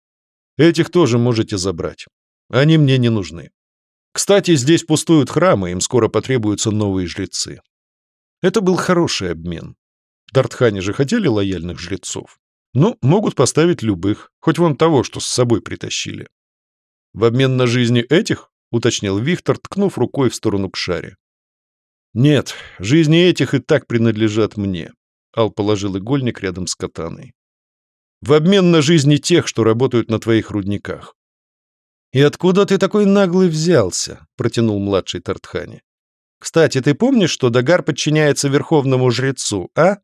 «Этих тоже можете забрать. Они мне не нужны. Кстати, здесь пустуют храмы, им скоро потребуются новые жрецы». Это был хороший обмен. Дартхане же хотели лояльных жрецов. Ну, могут поставить любых, хоть вон того, что с собой притащили. В обмен на жизни этих, уточнил Виктор, ткнув рукой в сторону к шаре. Нет, жизни этих и так принадлежат мне. Ал положил игольник рядом с катаной. В обмен на жизни тех, что работают на твоих рудниках. «И откуда ты такой наглый взялся?» — протянул младший Тартхани. «Кстати, ты помнишь, что Дагар подчиняется верховному жрецу, а?»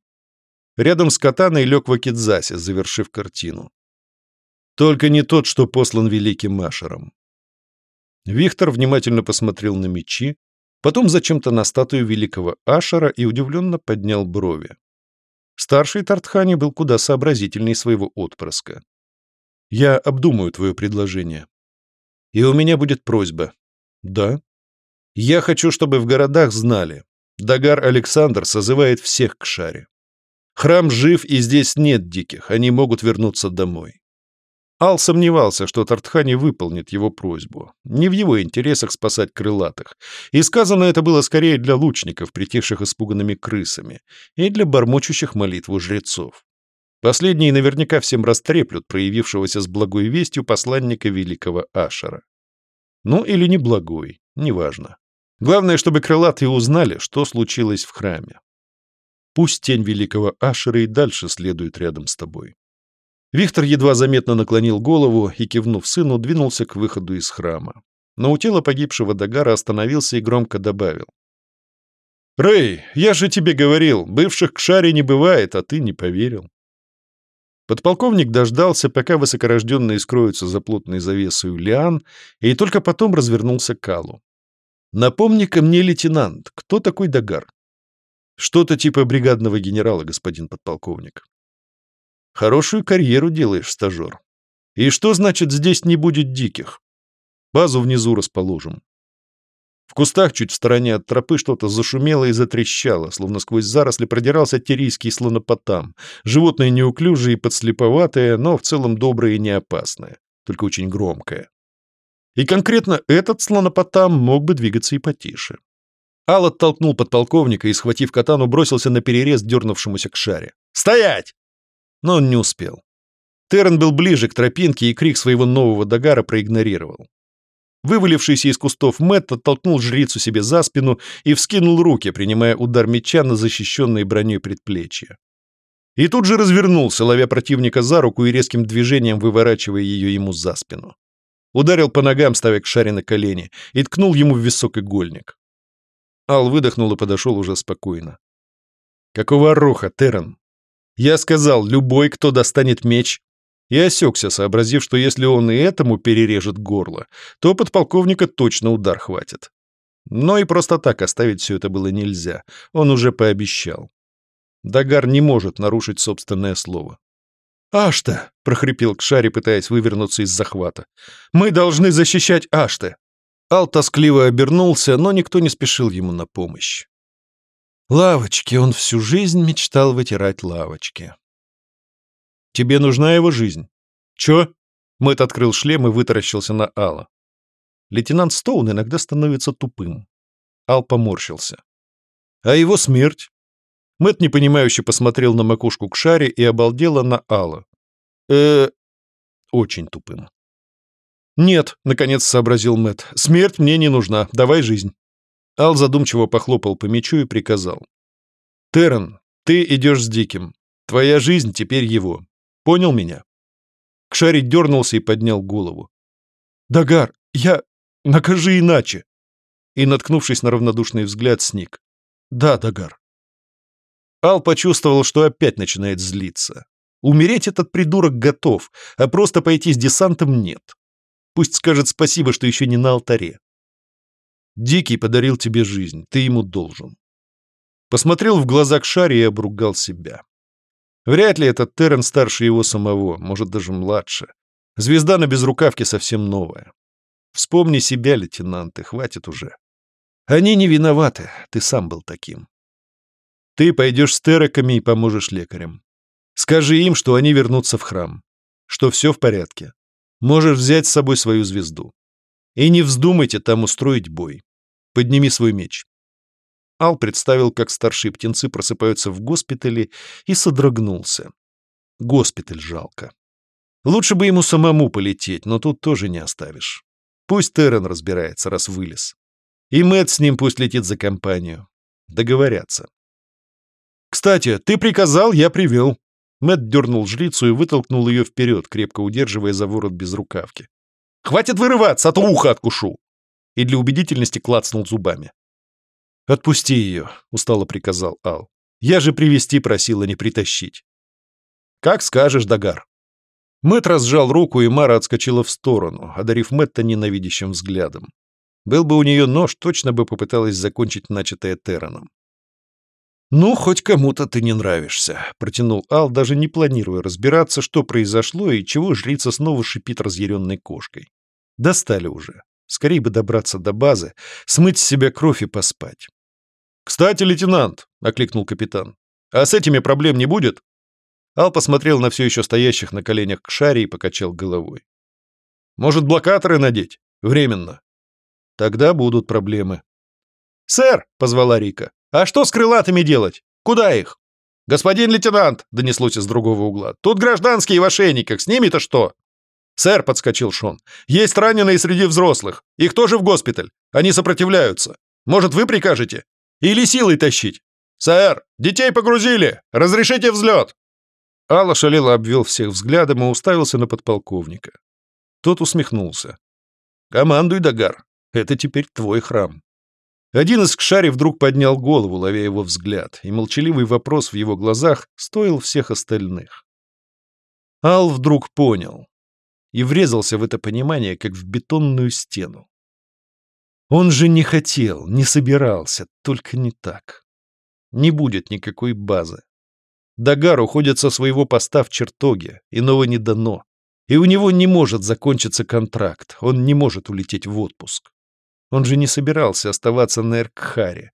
Рядом с катаной лег Вакидзаси, завершив картину. Только не тот, что послан великим Машером. Виктор внимательно посмотрел на мечи, потом зачем-то на статую великого Ашера и удивленно поднял брови. Старший Тартхани был куда сообразительнее своего отпрыска. «Я обдумаю твое предложение. И у меня будет просьба. Да? Я хочу, чтобы в городах знали. Дагар Александр созывает всех к шаре. Храм жив, и здесь нет диких, они могут вернуться домой. Ал сомневался, что Тартхани выполнит его просьбу. Не в его интересах спасать крылатых. И сказано это было скорее для лучников, притихших испуганными крысами, и для бормочущих молитву жрецов. Последние наверняка всем растреплют проявившегося с благой вестью посланника великого Ашера. Ну или не благой, неважно. Главное, чтобы крылатые узнали, что случилось в храме. Пусть тень великого Ашера и дальше следует рядом с тобой. Виктор едва заметно наклонил голову и, кивнув сыну, двинулся к выходу из храма. Но у тела погибшего Дагара остановился и громко добавил. «Рэй, я же тебе говорил, бывших к шаре не бывает, а ты не поверил». Подполковник дождался, пока высокорожденные скроются за плотной завесой лиан, и только потом развернулся к Аллу. «Напомни-ка мне, лейтенант, кто такой Дагар?» Что-то типа бригадного генерала, господин подполковник. Хорошую карьеру делаешь, стажер. И что значит здесь не будет диких? Базу внизу расположим. В кустах чуть в стороне от тропы что-то зашумело и затрещало, словно сквозь заросли продирался тирийский слонопотам. Животное неуклюжее и подслеповатое, но в целом доброе и не опасное, только очень громкое. И конкретно этот слонопотам мог бы двигаться и потише. Ал оттолкнул подполковника и, схватив катану, бросился на перерез дернувшемуся к шаре. «Стоять!» Но он не успел. Террен был ближе к тропинке и крик своего нового догара проигнорировал. Вывалившийся из кустов Мэтт оттолкнул жрицу себе за спину и вскинул руки, принимая удар меча на защищенные броней предплечья. И тут же развернулся, ловя противника за руку и резким движением выворачивая ее ему за спину. Ударил по ногам, ставя к шаре на колени, и ткнул ему в висок игольник. Ал выдохнул и подошел уже спокойно. «Какого роха, Террен? Я сказал, любой, кто достанет меч...» И осекся, сообразив, что если он и этому перережет горло, то подполковника точно удар хватит. Но и просто так оставить все это было нельзя. Он уже пообещал. Дагар не может нарушить собственное слово. «Ашта!» — прохрипел Кшари, пытаясь вывернуться из захвата. «Мы должны защищать Аште!» Ал тоскливо обернулся, но никто не спешил ему на помощь. Лавочки, он всю жизнь мечтал вытирать лавочки. Тебе нужна его жизнь. Чё? Мэтт открыл шлем и вытаращился на Алла. Лейтенант Стоун иногда становится тупым. Ал поморщился. А его смерть? Мэтт непонимающе посмотрел на макушку к шаре и обалдело на Алла. э Очень тупым. «Нет», — наконец сообразил Мэт, — «смерть мне не нужна, давай жизнь». Ал задумчиво похлопал по мечу и приказал. «Террен, ты идешь с Диким. Твоя жизнь теперь его. Понял меня?» Кшари дернулся и поднял голову. «Дагар, я... Накажи иначе!» И, наткнувшись на равнодушный взгляд, сник. «Да, Дагар». Ал почувствовал, что опять начинает злиться. Умереть этот придурок готов, а просто пойти с десантом нет. Пусть скажет спасибо, что еще не на алтаре. Дикий подарил тебе жизнь, ты ему должен. Посмотрел в глаза к шаре и обругал себя. Вряд ли этот Террен старше его самого, может, даже младше. Звезда на безрукавке совсем новая. Вспомни себя, лейтенант, и хватит уже. Они не виноваты, ты сам был таким. Ты пойдешь с терраками и поможешь лекарям. Скажи им, что они вернутся в храм, что все в порядке. Можешь взять с собой свою звезду. И не вздумайте там устроить бой. Подними свой меч. Ал представил, как старшие птенцы просыпаются в госпитале и содрогнулся. Госпиталь жалко. Лучше бы ему самому полететь, но тут тоже не оставишь. Пусть Террен разбирается, раз вылез. И Мэтт с ним пусть летит за компанию. Договорятся. «Кстати, ты приказал, я привел». Мэтт дернул жрицу и вытолкнул ее вперед, крепко удерживая за ворот без рукавки. «Хватит вырываться, а то ухо откушу!» И для убедительности клацнул зубами. «Отпусти ее», — устало приказал Ал. «Я же привести просила, не притащить». «Как скажешь, Дагар». Мэтт разжал руку, и Мара отскочила в сторону, одарив Мэтта ненавидящим взглядом. Был бы у нее нож, точно бы попыталась закончить начатое Терраном. «Ну, хоть кому-то ты не нравишься», — протянул Ал, даже не планируя разбираться, что произошло и чего жрица снова шипит разъяренной кошкой. Достали уже. Скорее бы добраться до базы, смыть с себя кровь и поспать. «Кстати, лейтенант», — окликнул капитан, — «а с этими проблем не будет?» Ал посмотрел на все еще стоящих на коленях к шаре и покачал головой. «Может, блокаторы надеть? Временно. Тогда будут проблемы». «Сэр!» — позвала Рика. «А что с крылатыми делать? Куда их?» «Господин лейтенант!» — донеслось из другого угла. «Тут гражданские в ошейниках. С ними-то что?» «Сэр!» — подскочил Шон. «Есть раненые среди взрослых. Их тоже в госпиталь. Они сопротивляются. Может, вы прикажете? Или силой тащить?» «Сэр! Детей погрузили! Разрешите взлет!» Алла шалела обвел всех взглядом и уставился на подполковника. Тот усмехнулся. «Командуй, Дагар. Это теперь твой храм». Один из кшари вдруг поднял голову, ловя его взгляд, и молчаливый вопрос в его глазах стоил всех остальных. Ал вдруг понял и врезался в это понимание, как в бетонную стену. Он же не хотел, не собирался, только не так. Не будет никакой базы. Дагар уходит со своего поста в чертоге, иного не дано. И у него не может закончиться контракт, он не может улететь в отпуск. Он же не собирался оставаться на Эркхаре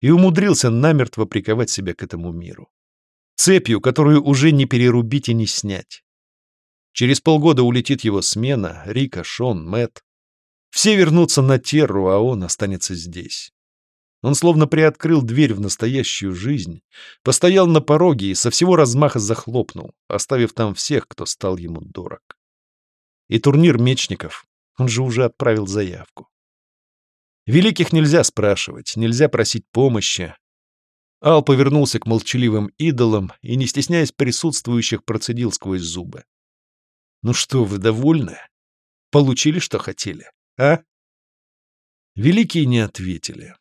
и умудрился намертво приковать себя к этому миру. Цепью, которую уже не перерубить и не снять. Через полгода улетит его смена, Рика, Шон, Мэт. Все вернутся на Терру, а он останется здесь. Он словно приоткрыл дверь в настоящую жизнь, постоял на пороге и со всего размаха захлопнул, оставив там всех, кто стал ему дорог. И турнир мечников, он же уже отправил заявку. Великих нельзя спрашивать, нельзя просить помощи. Ал повернулся к молчаливым идолам и, не стесняясь присутствующих, процедил сквозь зубы. «Ну что, вы довольны? Получили, что хотели, а?» Великие не ответили.